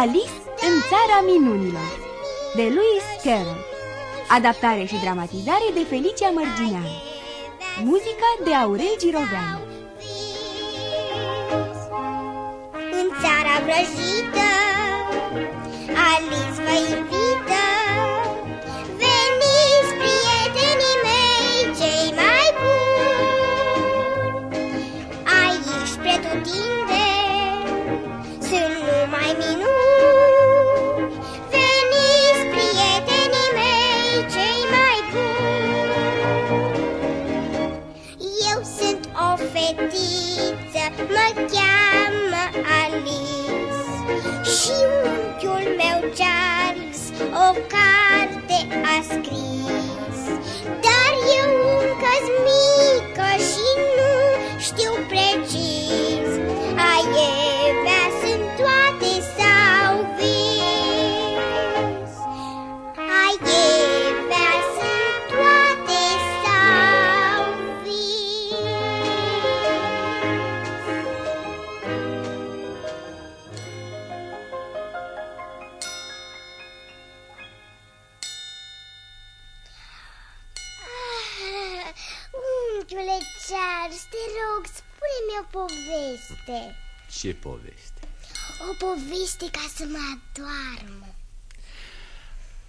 Alice în țara minunilor de Louis Carroll. Adaptare și dramatizare de Felicia Mărgineanu Muzica de Aurel Giroveanu. În țara vrăjită Alice vă invită o carte a scris Dar eu încă poveste Ce poveste? O poveste ca să mă adoarmă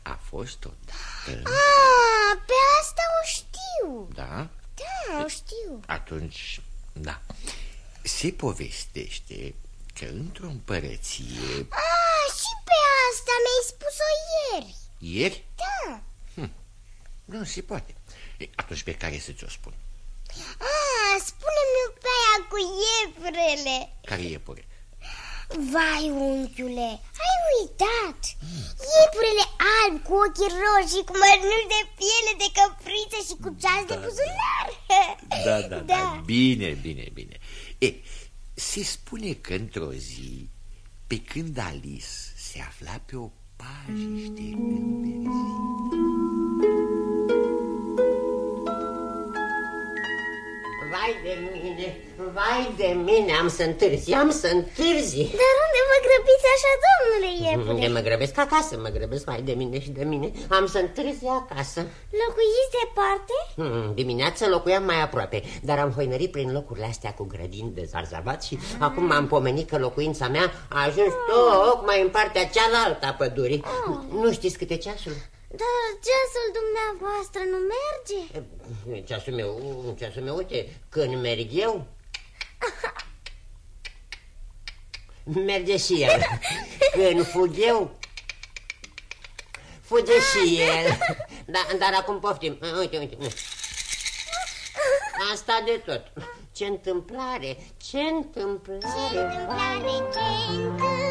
A fost odată... Ah, pe asta o știu Da? Da, o știu Atunci, da. Se povestește că într-o împărăție... Ah, și pe asta mi-ai spus-o ieri Ieri? Da Nu se poate. E, Atunci pe care să ți-o spun? Ah, spune-mi pe aia cu ieprele Care e pure? Vai, unchiule, ai uitat Iepurele alb cu ochii roșii Cu mărnuri de piele de căpriță Și cu ceas de buzunar Da, da, da, Da. Bine, bine, bine. E, se spune că într-o zi, pe când Alice se afla pe o pajiște înverzită, Vai de mine, vai de mine, am să întârzi, am să întârzi. Dar unde vă grăbiți așa, domnule De iepure? mă grăbesc acasă, mă grăbesc, vai de mine și de mine, am să întârzi acasă. Locuiți departe? Hmm, dimineața locuiam mai aproape, dar am hoinărit prin locurile astea cu grădini de zarzavat și acum m-am pomenit că locuința mea a ajuns tocmai în partea cealaltă a pădurii. Nu știți câte ceasul? Dar ceasul dumneavoastră nu merge? Ceasul meu, ceasul meu, uite, când merg eu, merge și el. Când fug eu, fuge și el. Dar, dar acum poftim. Uite, uite. Asta de tot. Ce întâmplare, ce întâmplare. Întâmplare, ce întâmplare Ce întâmplare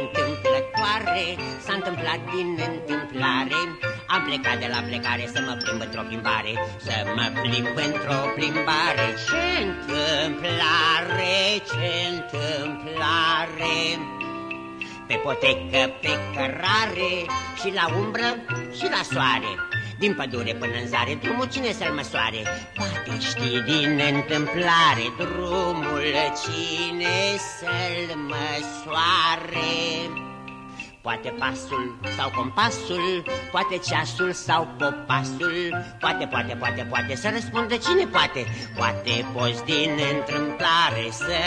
întâmplătoare S-a întâmplat din întâmplare. Am plecat de la plecare să mă plimb într-o plimbare Să mă plimb într-o plimbare. Ce întâmplare, ce întâmplare? Pe potecă, pe cărare Și la umbră și la soare din pădure până în zare, drumul cine să-l măsoare? Poate știi din întâmplare drumul cine să-l măsoare. Poate pasul sau compasul, poate ceasul sau popasul, poate, poate, poate, poate să răspundă cine poate. Poate poți din întâmplare să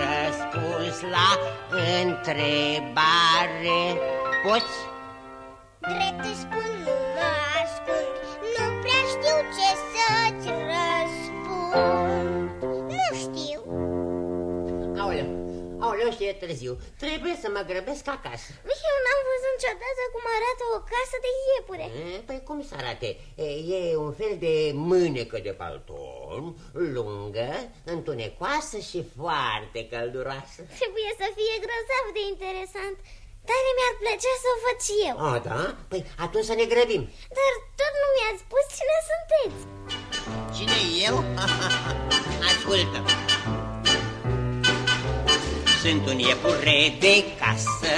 răspunzi la întrebare. Poți? Drept îți spun, nu mă ascund Nu prea știu ce să-ți răspund Nu știu Aoleu, aoleu și e târziu. Trebuie să mă grăbesc acasă. Eu n-am văzut niciodată cum arată o casă de iepure E, Păi cum să arate? E, E un fel de mânecă de palton, lungă, întunecoasă și foarte călduroasă. Trebuie să fie grozav de interesant Tare mi-ar plăcea să o văd și eu A, da? Păi atunci să ne grăbim. Dar tot nu mi-ați spus cine sunteți Cine eu? Ascultă. Sunt un iepure de casă,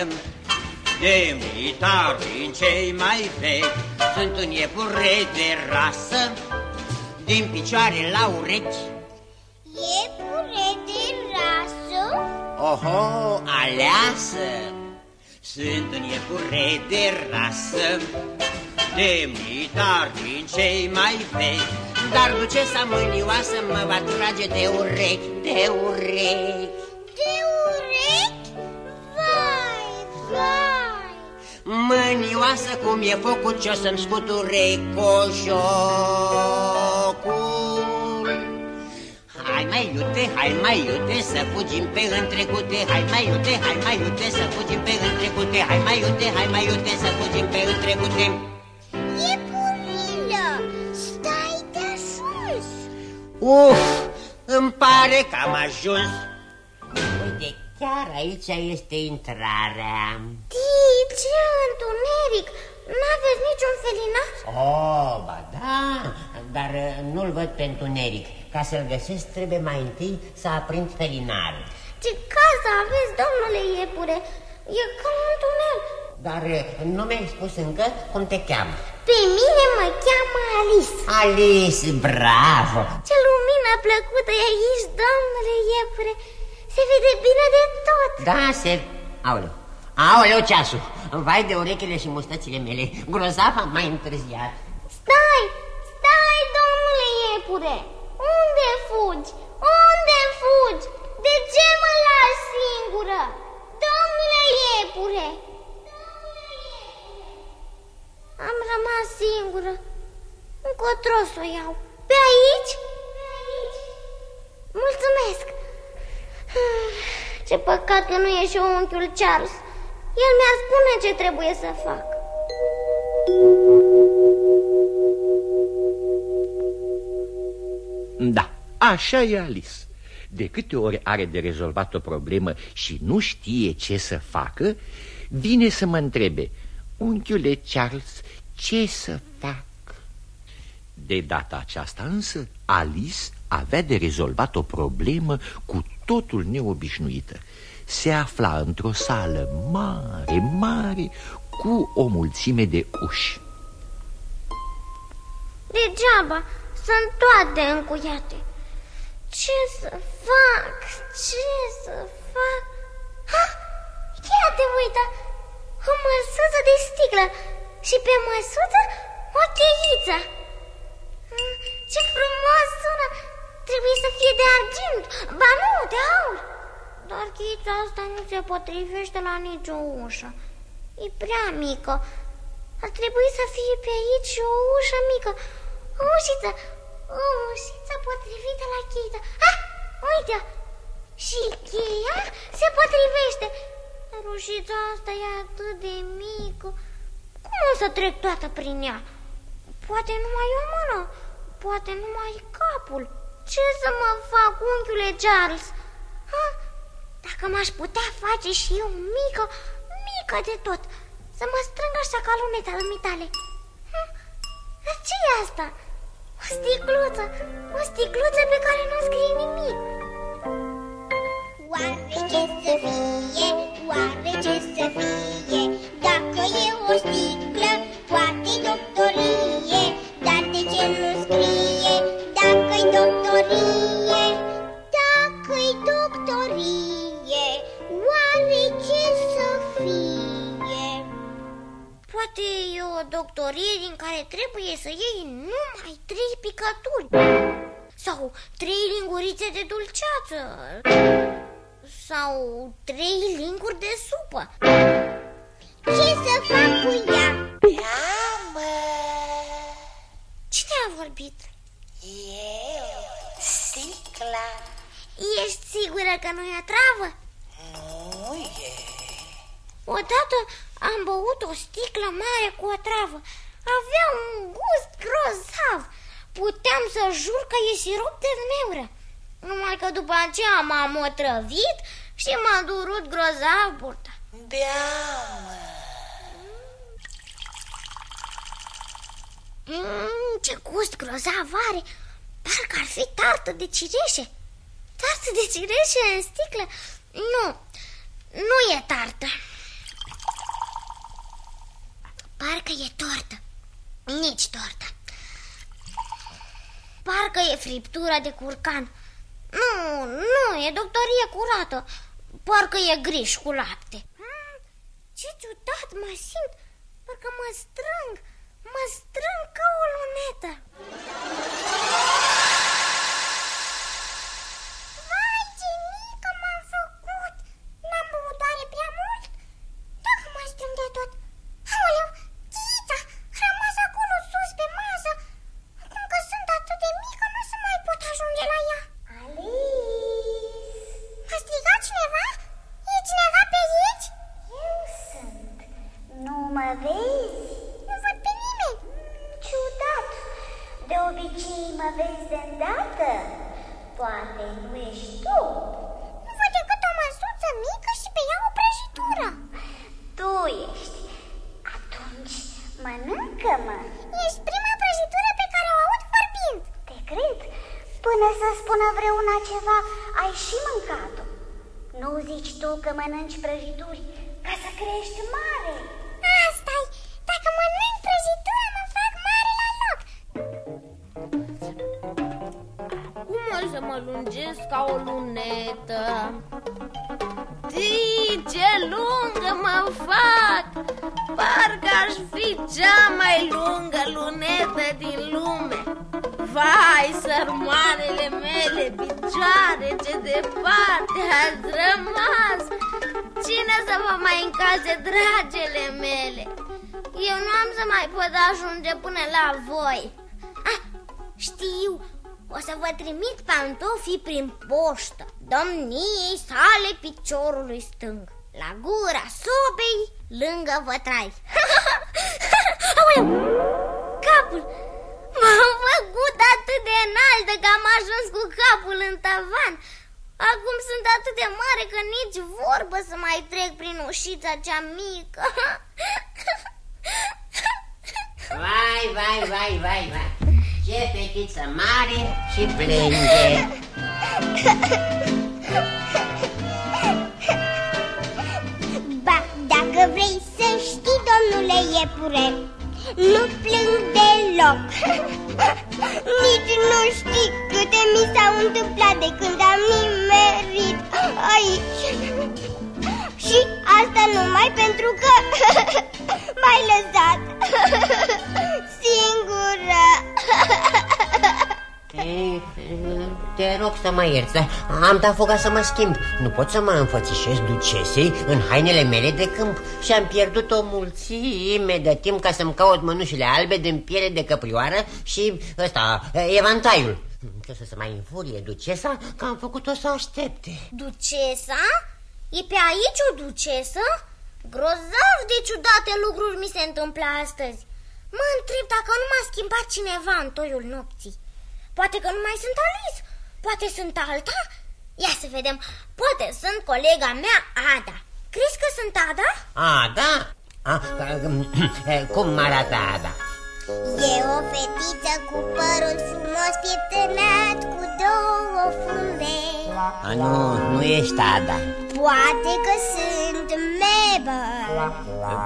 demnitari cei mai vechi. Sunt un iepure de rasă, din picioare la urechi. Iepure de rasă? Oho, aleasă! Sunt un iepure de rasă, demnitar din cei mai vechi, dar ducesa mânioasă mă va trage de urechi, de urechi. De urechi? Vai, vai! Mânioasă cum e focul ce-o să-mi scuture coșocul. Hai mai iute, hai mai iute să fugim pe întrecute. Hai mai iute, hai mai iute să fugim pe întrecute. Hai mai iute, hai mai iute să fugim pe întrecute. Iepurilă, stai de sus! Uf, îmi pare că am ajuns. Uite, chiar aici este intrarea. Tip, ce întuneric! N-aveți niciun felinaș? Oh, ba da, dar uh, nu-l văd pe întuneric Ca să-l găsesc trebuie mai întâi să aprind felinarul Ce casă aveți, domnule iepure? E ca un tunel. Dar uh, nu mi-ai spus încă cum te cheamă Pe mine mă cheamă Alice. Alice, bravo! Ce lumină plăcută e aici, domnule iepure! Se vede bine de tot! Da, se... Aoleu, aoleu ceasul! Vai de urechile și mustățile mele, grozav am mai întârziat. Stai, stai, domnule iepure! Unde fugi? Unde fugi? De ce mă lași singură? Domnule iepure! Am rămas singură. Încotro să o iau. Pe aici? Pe aici. Mulțumesc. Ce păcat că nu e și unchiul Charles. El mi-ar spune ce trebuie să fac. Da, așa e Alice. De câte ori are de rezolvat o problemă și nu știe ce să facă, vine să mă întrebe, unchiule Charles, ce să fac? De data aceasta însă, Alice avea de rezolvat o problemă cu totul neobișnuită. Se afla într-o sală mare, mare, cu o mulțime de uși. Degeaba, sunt toate încuiate. Ce să fac? Ce să fac? Ha! Ia te uită! O măsuță de sticlă și pe măsuță o cheiță. Hmm, Ce frumos sună! Trebuie să fie de argint, ba nu, de aur. Dar cheița asta nu se potrivește la nicio ușă. E prea mică. Ar trebui să fie pe aici și o ușă mică. O ușiță, o ușiță potrivită la cheiță. Ah, uite! Și cheia se potrivește. Dar ușița asta e atât de mică. Cum o să trec toată prin ea? Poate numai o mână, poate numai capul. Ce să mă fac, unchiule Charles? Ha? Dacă m-aș putea face și eu mică, mică de tot, să mă strâng așa ca luneta dumitale. Ha? Dar ce e asta? O sticluță, o sticluță pe care nu scrie nimic. Oare ce să fie, oare ce să fie? Dacă e o sticlă, poate doctorie. Dar de ce nu scrie, dacă-i doctorie. Dacă-i doctorie, oare ce să fie? Poate e o doctorie din care trebuie să iei numai trei picături Sau trei lingurițe de dulceață sau trei linguri de supă. Ce să fac cu ea? Mamă! Cine a vorbit? Eu, sticla, Ești sigură că nu e travă? nu e. Odată am băut o sticlă mare cu o travă. Avea un gust grozav. Puteam să jur că e sirop de zmeură. Numai că după aceea m-am otrăvit și m-a durut grozav burta. Bea-mă! Mm, ce gust grozav are! Parcă ar fi tartă de cireșe. Tartă de cireșe în sticlă? Nu, nu e tartă. Parcă e tortă. Nici tortă. Parcă Parcă e friptura de curcan. Nu, nu, e doctorie curată. Parcă e griș cu lapte. Hmm, ce ciudat mă simt. Parcă mă strâng, mă strâng ca o lunetă. Poștă Domniei sale piciorului stâng La gura sobei, lângă vătrai. Aoleu, capul M-am făcut atât de înaltă că am ajuns cu capul în tavan. Acum sunt atât de mare că nici vorbă să mai trec prin ușița cea mică. Vai, vai, vai, vai, vai. Ce fetiță mare și plânge Ba, dacă vrei să știi, domnule iepure Nu plâng deloc. Nici nu știi câte mi s-au întâmplat de când am nimerit aici. Și asta numai pentru că m-ai lăsat singură Ei, Te rog să mă ierți, dar am dat foga să mă schimb. Nu pot să mă înfățișez ducesei în hainele mele de câmp. Și am pierdut o mulțime de timp ca să-mi caut mănușile albe din piele de căprioară Și ăsta, evantaiul. Ce să se mai înfurie ducesa că am făcut-o să aștepte. Ducesa? E pe aici o ducesă? Grozav de ciudate lucruri mi se întâmplă astăzi. Mă întreb dacă nu m-a schimbat cineva în toiul nopții Poate că nu mai sunt Alice Poate sunt alta? Ia să vedem Poate sunt colega mea Ada Crezi că sunt Ada? A, da? A, cum arată Ada? E o fetiță cu părul frumos pieptănat Cu două funde A, nu, nu ești Ada Poate că sunt Mabel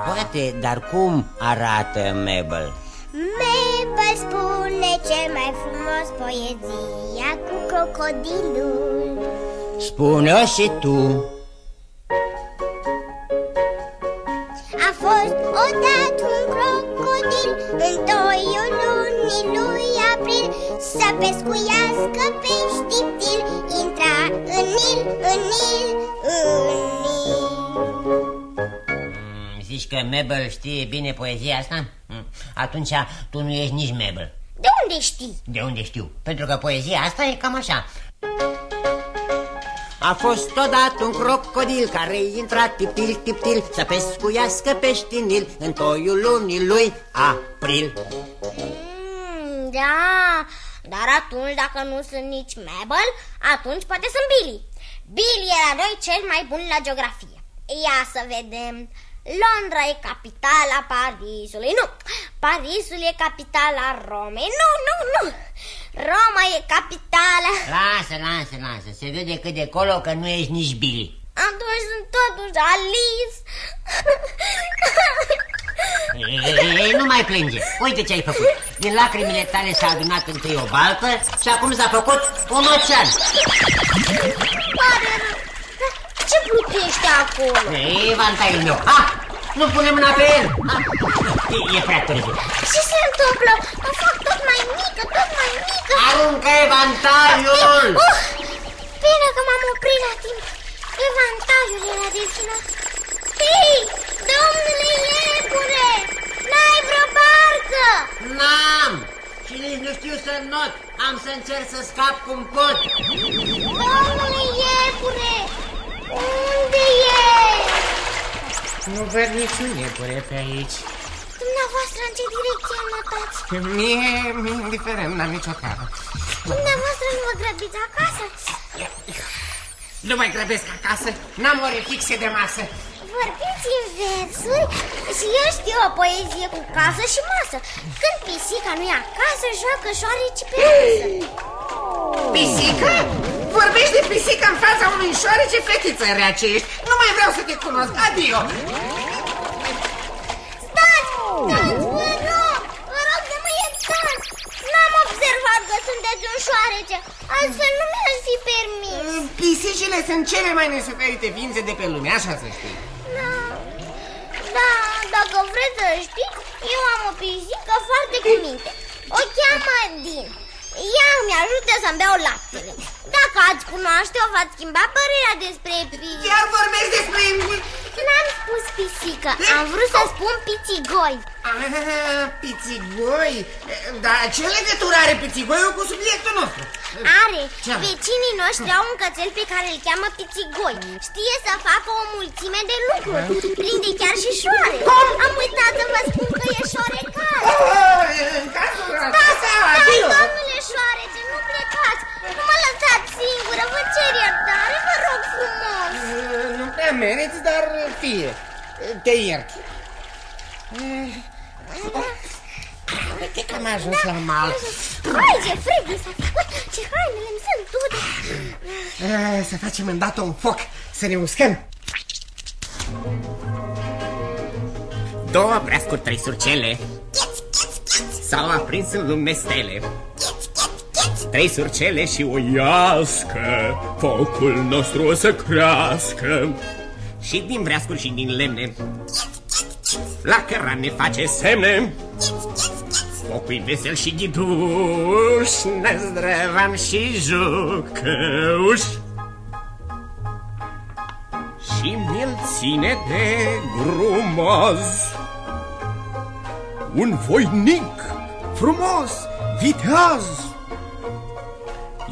Poate, dar cum arată Mabel? Mabel spune cel mai frumos poezia cu crocodilul. Spune-o și tu. A fost odată un crocodil în toiul lunii lui april Să pescuiască pești til Intra în Nil, în Nil, în Nil. Mm, Zici că Mabel știe bine poezia asta? Mm, Atunci tu nu ești nici Mabel. De unde știi? De unde știu? Pentru că poezia asta e cam așa. A fost odată un crocodil care intra tiptil, tiptil Să pescuiască pești în Nil în toiul lunii lui april. Mm, da, dar atunci dacă nu sunt nici Mabel, atunci poate sunt Billy. Billy era noi cel mai bun la geografie. Ia să vedem Londra e capitala Parisului Nu, Parisul e capitala Romei Nu, nu, nu Roma e capitala Lasă, lasă, lasă, se vede cât de colo că nu ești nici Billy Atunci sunt totuși Alice Ei, nu mai plânge. Uite ce ai făcut. Din lacrimile tale s-a adunat întâi o baltă și acum s-a făcut un ocean. Pare rău. Dar Ce plutește acolo? Ei, vantaiul meu. Ha! Nu punem mâna pe el. Ha! E, e prea târziu. Ce se întâmplă? Mă fac tot mai mică, tot mai mică. Aruncă evantaiul! Uh, bine că m-am oprit la timp. Evantajul era destinat. Hei, domnule iepure, n-ai vreo barcă? N-am! Și nici nu știu să not. Am să încerc să scap cum pot. Domnule iepure, unde ești? Nu văd niciun iepure pe aici. Dumneavoastră în ce direcție notați? Mie mi-e indiferent, n-am nicio teamă. Dumneavoastră nu vă grăbiți acasă? Nu mai grăbesc acasă, n-am ore fixe de masă. Vorbiți în versuri și eu știu o poezie cu casă și masă. Când pisica nu e acasă, joacă șoareci pe masă. Pisică? Vorbești de pisică în fața unui șoarece fetiță rea ce ești. Nu mai vreau să te cunosc, adio. Stați! Stați, vă rog! Vă rog să mă iertați! N-am observat că sunteți un șoarece, altfel nu mi-aș fi permis. Pisicile sunt cele mai nesuferite ființe de pe lume, așa să știi. Da, da, dacă vreți să știți, eu am o pisică foarte cu minte. O cheamă Din. Ea îmi ajută să-mi beau laptele. Dacă ați cunoaște-o, v-ați schimba părerea despre pisică. Chiar vorbesc despre... N-am spus pisică, am vrut să spun pițigoi. Ah, pițigoi? Dar ce legătură are pițigoiul cu subiectul nostru? Are. Ce? Vecinii noștri au un cățel pe care îl cheamă pițigoi. Știe să facă o mulțime de lucruri. Prinde chiar și șoare. Am uitat să vă spun că e șorecar. Oh, în cazul Da, ăsta, da, adio. domnule șoarece, nu plecați. Nu mă lăsați singură, vă cer iertare, vă rog frumos. Nu prea meriți, dar fie. Te iert. Uite că am ajuns la mal. Hai, ce frig mi s-a făcut. Ce hainele mi sunt ude. Ah, Să facem îndată un foc, să ne uscăm. Două preascuri, trei surcele. S-au aprins în lume stele. Trei surcele și o iască. Focul nostru o să crească. Și din breascuri și din lemne. La căran ne face semne Focul vesel și ghiduș Năzdrăvan și jucăuș. Și mi-l ține de grumaz. Un voinic frumos, viteaz,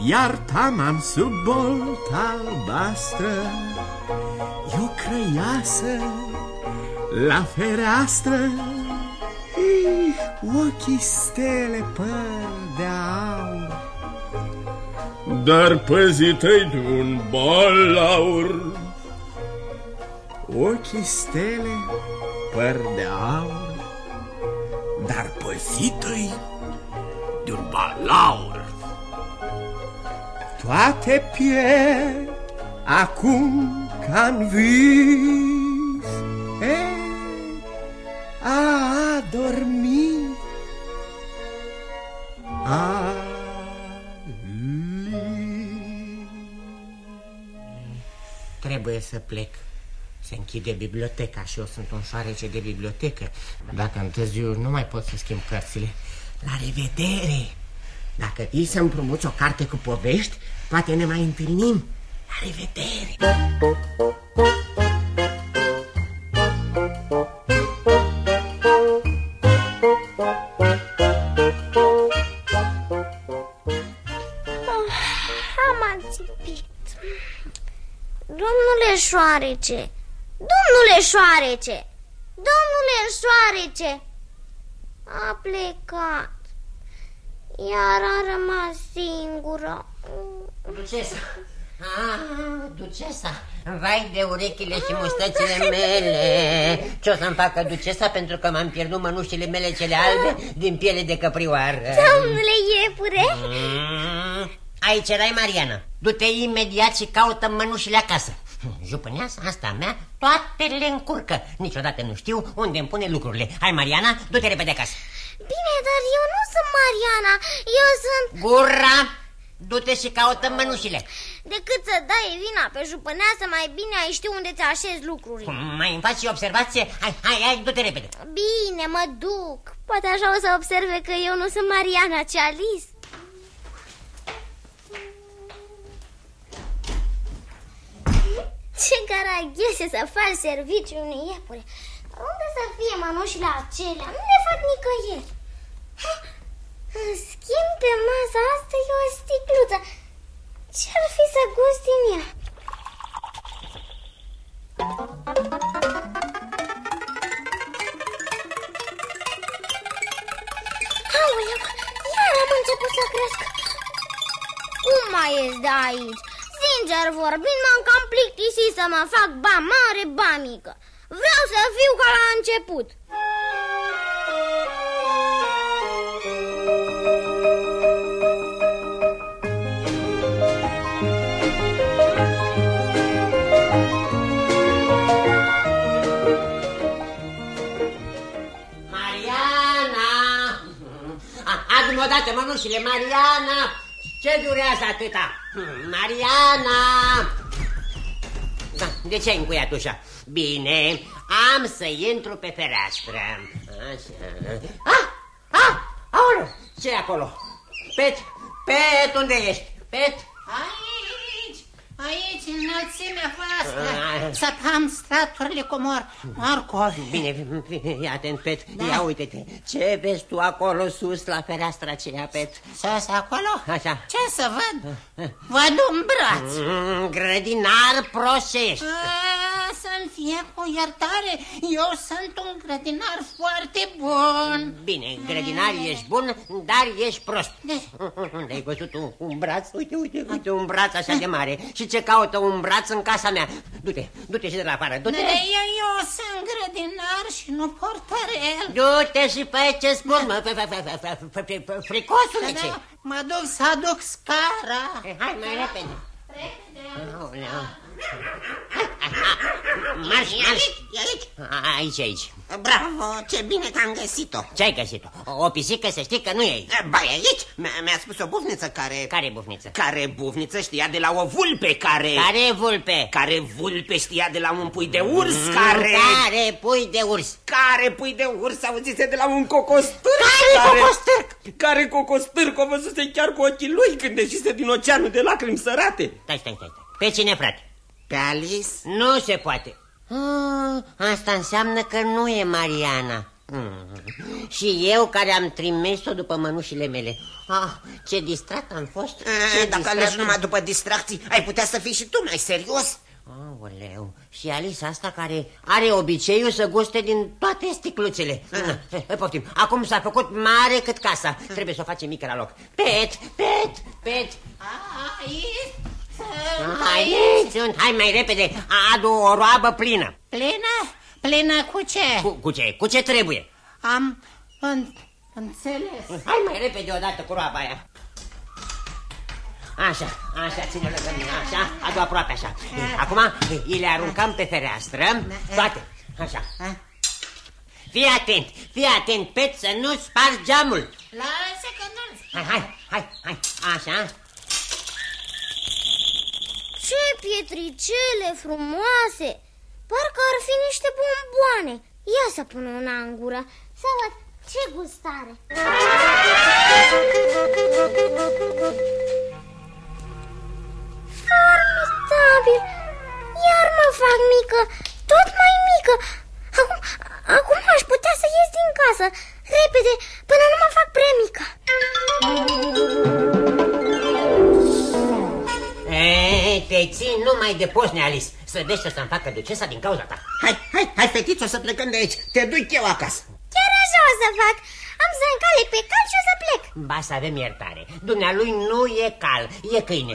iar tamam sub bolta albastră, e o crăiasă la fereastră, ochii stele păr de aur. Dar păzitei de un balaur Ochii stele, păr de aur, dar păzită-i de un balaur. Toate pierd acum ca în vis, e, a dormit, a Trebuie să plec. Se închide biblioteca și eu sunt un șoarece de bibliotecă. Dacă întârziu, nu mai pot să schimb cărțile. La revedere! Dacă vii să împrumuți o carte cu povești, poate ne mai întâlnim. La revedere! Am ațipit. Domnule șoarece, domnule șoarece, domnule șoarece, a plecat. Iar a rămas singură. Ducesa. Ah, ducesa. Vai de urechile și mustățile mele. Ce o să-mi facă ducesa pentru că m-am pierdut mănușile mele cele albe din piele de căprioară? Domnule iepure, Mm, Aici erai, Mariana. Du-te imediat și caută mănușile acasă. Jupâneasa asta mea toate le încurcă. Niciodată nu știu unde îmi pune lucrurile. Hai, Mariana, du-te repede acasă. Bine, dar eu nu sunt Mariana, eu sunt... Gura! Du-te și caută mănușile. Decât să dai vina pe jupâneasă, mai bine ai ști unde ți așezi lucrurile. Mai îmi faci și observație? Hai, hai, hai, du-te repede. Bine, mă duc. Poate așa o să observe că eu nu sunt Mariana, ci Alice. Ce caraghese să faci serviciu unei iepure. Unde să fie mănușile acelea? Nu le fac nicăieri. În schimb, pe masa asta e o sticluță. Ce-ar fi să gust din ea? Aoleu, iar am început să cresc. Cum mai ies de aici? Sincer vorbind, m-am cam plictisit să mă fac ba mare, ba mică. Vreau să fiu ca la început. Odată mănușile, Mariana! Ce durează atâta? Mariana! Da, de ce ai încuiat ușa? Bine, am să intru pe fereastră. Așa. Ah! Ah! Aoleu! ce e acolo? Pet! Pet, unde ești? Pet? Aici, aici, înălțimea voastră. Ah. Să-am straturile cu mor. Marco. Bine, fii atent, Pet. Ia uite-te. Ce vezi tu acolo sus la fereastra aceea, Pet? Sus acolo? Așa. Ce să văd? Văd un braț. Mm, grădinar proșești. A, Să-mi fie cu iertare, eu sunt un grădinar foarte bun. Bine, grădinar ești bun, dar ești prost. De- Unde ai văzut un, un braț? Uite, uite, uite, un braț așa de mare. Și ce caută un braț în casa mea? Du-te, du-te și de la afară, du-te. Eu, eu sunt grădinar și nu portarel. Du-te și fă ce spun, mă, f- f- f- f- f- f- f- fricosule ce. Da, Mă duc să aduc scara. Eh, Hai, mai repede. Aoleu. Marș, marș. E aici. Aici, aici. Bravo, ce bine că am găsit-o. Ce ai găsit-o? O pisică să știi că nu e aici. Ba, e aici. Mi- Mi-a spus o bufniță care... Care bufniță? Care bufniță știa de la o vulpe care... Care e vulpe? Care vulpe știa de la un pui de urs care... Care pui de urs? Care pui de urs auzise de la un cocostârc Care cocostârc? Care cocostârc o văzuse chiar cu ochii lui când ieșise din oceanul de lacrimi sărate Stai, stai, stai. stai. Pe cine, frate? Pe Alice? Nu se poate. Ah, asta înseamnă că nu e Mariana. Mm. Și eu care am trimis-o după mănușile mele. Ah, ce distrat am fost. E, Ce dacă distrat alegi am- numai după distracții, ai putea să fii și tu mai serios Aoleu, și Alice asta care are obiceiul să guste din toate sticluțele. Ah. Poftim, acum s-a făcut mare cât casa. Trebuie să o facem mică la loc. Pet, pet, pet. Aici. Hai, sunt, hai mai repede, adu o roabă plină. Plină? Plină cu ce? Cu, cu ce? Cu ce trebuie? Am în, înțeles. Hai mai repede odată cu roaba aia. Așa, așa, ține lângă mine, așa, adu aproape așa. Acum îi le aruncăm pe fereastră, toate, așa. Fii atent, fii atent, Pet, să nu spargi geamul. Lasă că nu Hai, hai, hai, hai, așa. Ce pietricele frumoase! Parcă ar fi niște bomboane. Ia să pun una în gură, să văd ce gustare. Formidabil! Iar mă fac mică, tot mai mică. Acum, acum aș putea să ies din casă, repede, până nu mă fac prea mică. Ei, te țin numai de posne, Alice. Slăbește să-mi facă ducesa din cauza ta. Hai, hai, hai, fetiță, să plecăm de aici Te duc eu acasă Chiar așa o să fac. Am să încalec pe cal și o să plec. Ba să avem iertare. Dumnealui nu e cal, e câine.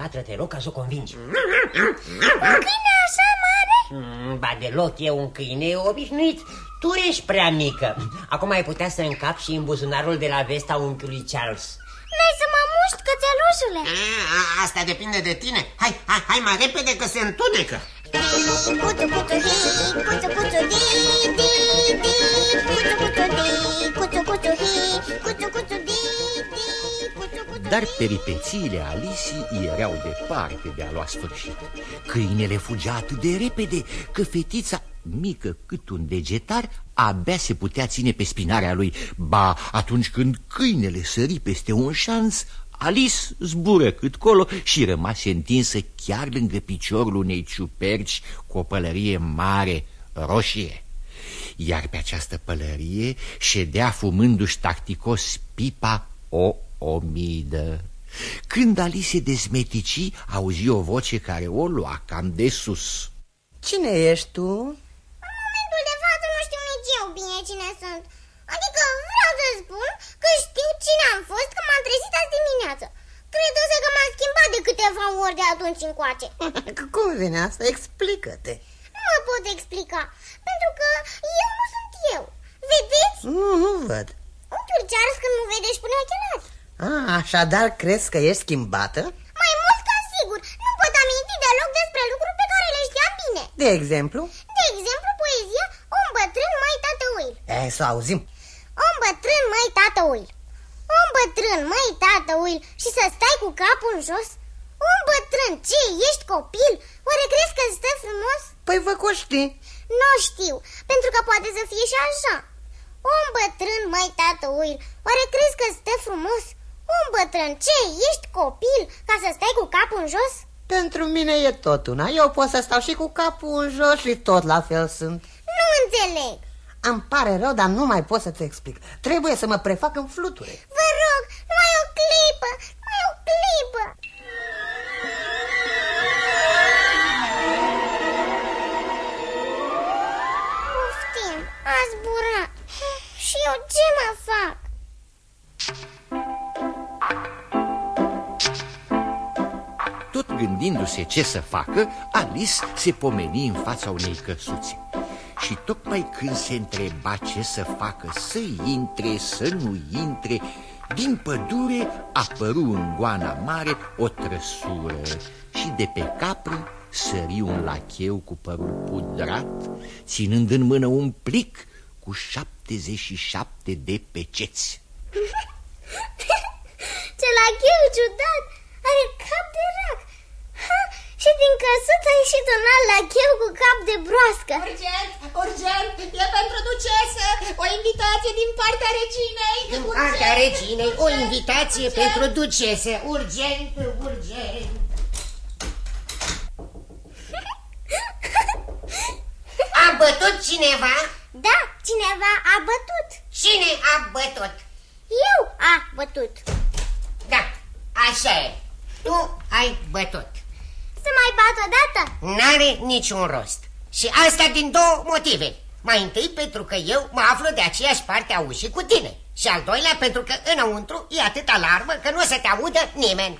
Latră-te rog ca să o convingi. Un câine așa mare? Mm, Ba deloc, e un câine obișnuit. Tu ești prea mică. Acum ai putea să încapi și în buzunarul de la vesta unchiului Charles. N-ai să mă muși puști, cățelușule? A, asta depinde de tine. Hai, hai, hai mai repede că se întunecă. Puțu, puțu, di, puțu, puțu, di, di, di, puțu, puțu, di, puțu, puțu, hi, puțu, puțu, di, di, puțu, puțu, Dar peripețiile Alisii erau departe de a lua sfârșit Câinele fugea atât de repede că fetița, mică cât un degetar, abia se putea ține pe spinarea lui Ba, atunci când câinele sări peste un șanț, Alice zbură cât colo și rămase întinsă chiar lângă piciorul unei ciuperci cu o pălărie mare, roșie iar pe această pălărie ședea fumându-și tacticos pipa o omidă. Când Alice dezmetici, auzi o voce care o lua cam de sus. Cine ești tu? În momentul de față nu știu nici eu bine cine sunt. Adică vreau să spun că știu cine am fost că m-am trezit azi dimineață. Creduse că m-am schimbat de câteva ori de atunci încoace. Cum vine asta? Explică-te. Nu mă pot explica, pentru că eu nu sunt eu. Vedeți? Nu, nu văd. Unchiul Charles când nu vede își pune ochelari. A, așadar crezi că ești schimbată? Mai mult ca sigur, nu pot aminti deloc despre lucruri pe care le știam bine. De exemplu? De exemplu, poezia Om bătrân, mai tată Will. E, să auzim. Om bătrân, mai tată Will. Om bătrân, mai tată Will, și să stai cu capul în jos? Om bătrân, ce, ești copil? Oare crezi că stă frumos? Păi vă coști. Nu știu, pentru că poate să fie și așa. Om bătrân, mai tată Will, oare crezi că stă frumos? Om bătrân, ce, ești copil ca să stai cu capul în jos? Pentru mine e tot una. Eu pot să stau și cu capul în jos și tot la fel sunt. Nu înțeleg. Îmi pare rău, dar nu mai pot să-ți explic. Trebuie să mă prefac în fluture. Vă rog, numai o clipă, numai o clipă. Poftim, a zburat. Și eu ce mă fac? Tot gândindu-se ce să facă, Alice se pomeni în fața unei căsuțe. Și tocmai când se întreba ce să facă, să intre, să nu intre, din pădure apăru în goana mare o trăsură și de pe capră sări un lacheu cu părul pudrat, ținând în mână un plic cu 77 de peceți. Ce lacheu ciudat! Are cap de rac! Ha, și din căsuță a ieșit un alt lacheu cu cap de broască. Urgent, urgent, e pentru ducesă, o invitație din partea reginei. Din partea reginei, o invitație pentru ducese. Urgent, urgent. A bătut cineva? Da, cineva a bătut. Cine a bătut? Eu a bătut. Da, așa e. Tu ai bătut. Să mai bat o dată? N-are niciun rost. Și asta din două motive. Mai întâi pentru că eu mă aflu de aceeași parte a ușii cu tine. Și al doilea pentru că înăuntru e atâta alarmă că nu o să te audă nimeni.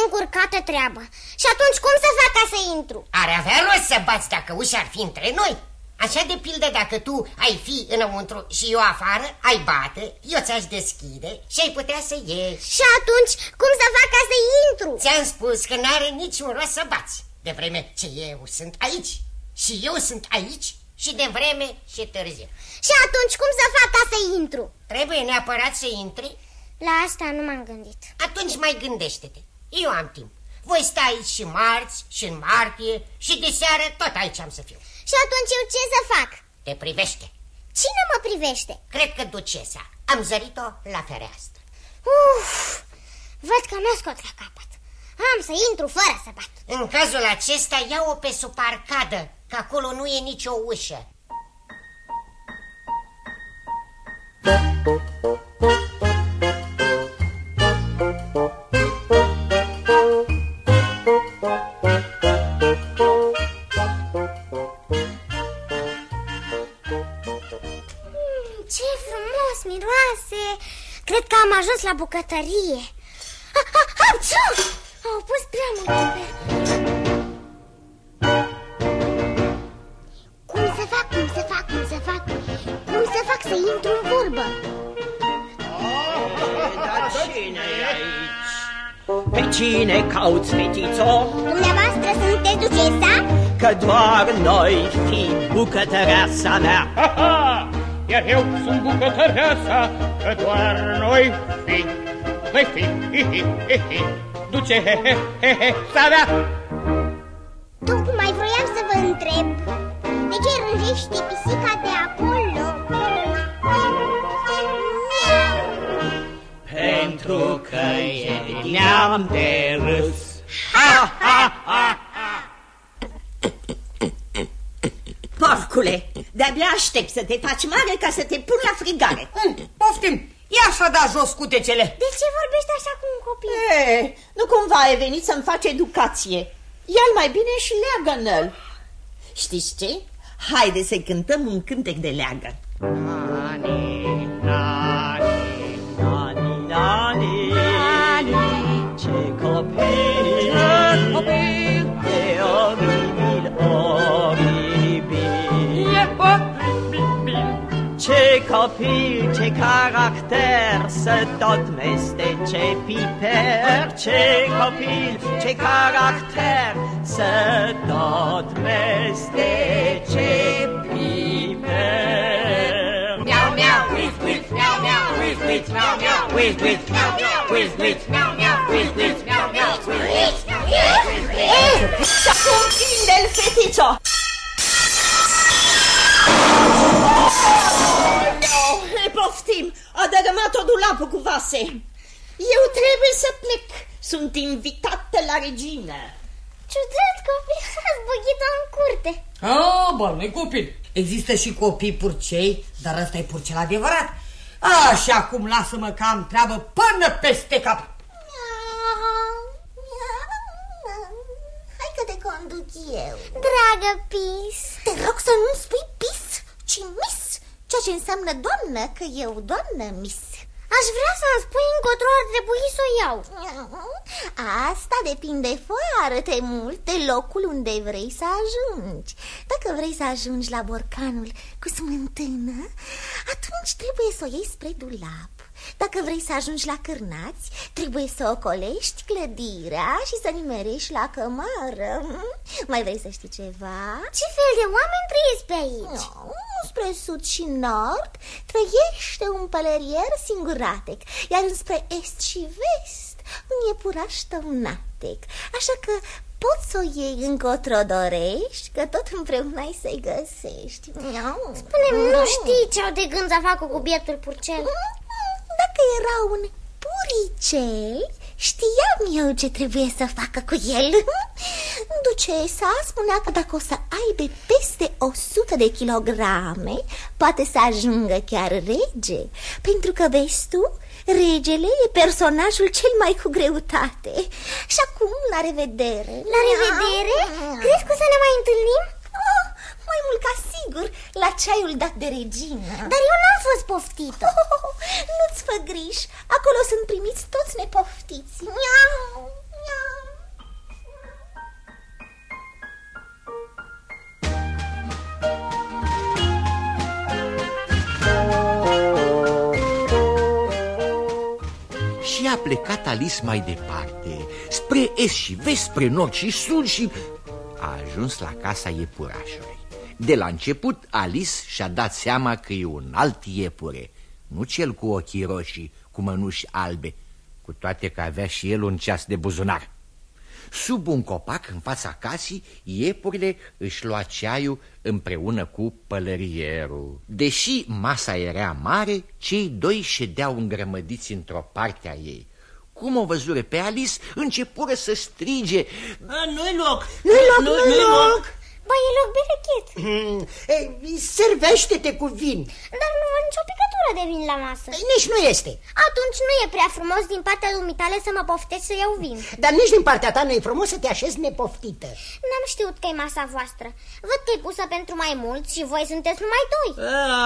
Încurcată treabă. Și atunci cum să fac ca să intru? Ar avea rost să bați dacă ușa ar fi între noi. Așa de pildă dacă tu ai fi înăuntru și eu afară, ai bate, eu ți-aș deschide și ai putea să ieși. Și atunci cum să fac ca să intru? Ți-am spus că n-are niciun rost să bați, de vreme ce eu sunt aici. Și eu sunt aici și de vreme și târziu. Și atunci cum să fac ca să intru? Trebuie neapărat să intri? La asta nu m-am gândit. Atunci mai gândește-te. Eu am timp. Voi sta aici și marți și în martie și de seară tot aici am să fiu. Și atunci eu ce să fac? Te privește. Cine mă privește? Cred că ducesa. Am zărit-o la fereastră. Uf, văd că mi-o scot la capăt. Am să intru fără să bat. În cazul acesta, ia-o pe suparcadă, că acolo nu e nicio ușă. Ce miroase! Cred că am ajuns la bucătărie. Ah, ah, Apciu! Au pus prea multe pe... Cum să fac, cum să fac, cum să fac? Cum să fac să intru în vorbă? Dar cine e aici? cine cauți, fetițo? Dumneavoastră sunteți ducesa? Că doar noi fi bucătăreasa mea Ha, ha! Iar eu sunt bucătăreasa, că doar noi fi, noi fi, hi, hi, hi, hi. Duce, he, he, he, he, sa mea! Tocmai vroiam să vă întreb De ce rânjește pisica de acolo? Pentru că e neam de râs Ha, ha, ha, ha. Porcule, de-abia aștept să te faci mare ca să te pun la frigare. Mm, Poftim, ia să da jos cutecele De ce vorbești așa cu un copil? e, Nu cumva ai venit să-mi faci educație. Ia-l mai bine și leagă-l Știți ce? Haide să cântăm un cântec de leagă. Nani, nani, nani, nani, ce copil, ce copil, e oribil, oribil. Ce copil, ce caracter, să tot mestece piper. Ce copil, ce caracter, să tot mestece piper. Miau, miau, whiz, whiz, miau, miau, whiz, whiz, miau, miau, whiz, whiz, miau, miau, whiz, whiz, miau, miau, whiz, whiz, miau, miau, whiz, whiz, miau, miau, whiz, whiz. Și acum prinde-l, fetițo Oh, ne poftim, a dărâmat o dulapă cu vase. Eu trebuie să plec, sunt invitată la regină. Ciudat copil, s-a zbuchit în curte. Ah, bă, nu copil. Există și copii purcei, dar ăsta e purcel adevărat. Așa cum lasă-mă că am treabă până peste cap. Hai că te conduc eu. Dragă Pis. Te rog să nu spui Pis, ci Miss Ceea ce înseamnă doamnă, că eu doamnă Miss. Aș vrea să-mi spui încotro ar trebui să o iau. Asta depinde foarte mult de locul unde vrei să ajungi. Dacă vrei să ajungi la borcanul cu smântână Atunci trebuie să o iei spre dulap Dacă vrei să ajungi la cârnați Trebuie să ocolești clădirea și să nimerești la cămară Mai vrei să știi ceva? Ce fel de oameni trăiesc pe aici? No, spre sud și nord trăiește un pălărier singuratec Iar înspre est și vest un iepuraș tăunatec Așa că poți să o iei încotro dorești Că tot împreună ai să-i găsești Spune-mi, nu știi ce au de gând să facă cu bietul purcel? Dacă era un puricel, știam eu ce trebuie să facă cu el. Ducesa spunea că dacă o să aibă peste 100 de kilograme Poate să ajungă chiar rege. Pentru că, vezi tu, regele e personajul cel mai cu greutate. Și acum, la revedere. La revedere? Crezi că o să ne mai întâlnim? Oh, mai mult ca sigur, la ceaiul dat de regină. Dar eu n-am fost poftită. Oh, Nu-ți fă griji, acolo sunt primiți toți nepoftiți. Miau, miau. Și a plecat Alice mai departe, spre est și vest, spre nord și sud și... A ajuns la casa iepurașului. De la început, Alice și-a dat seama că e un alt iepure, nu cel cu ochii roșii, cu mănuși albe, cu toate că avea și el un ceas de buzunar. Sub un copac, în fața casei, iepurile își lua ceaiul împreună cu pălărierul. Deși masa era mare, cei doi ședeau îngrămădiți într-o parte a ei. Cum o văzură pe Alice, începură să strige Nu-i loc! Nu-i loc, nu-i loc! Ba, e loc berechet. Hmm, ei, servește-te cu vin. Dar nu am nicio picătură de vin la masă. Nici nu este. Atunci nu e prea frumos din partea dumitale să mă poftești să iau vin. Dar nici din partea ta nu e frumos să te așezi nepoftită. N-am știut că e masa voastră. Văd că e pusă pentru mai mulți și voi sunteți numai doi.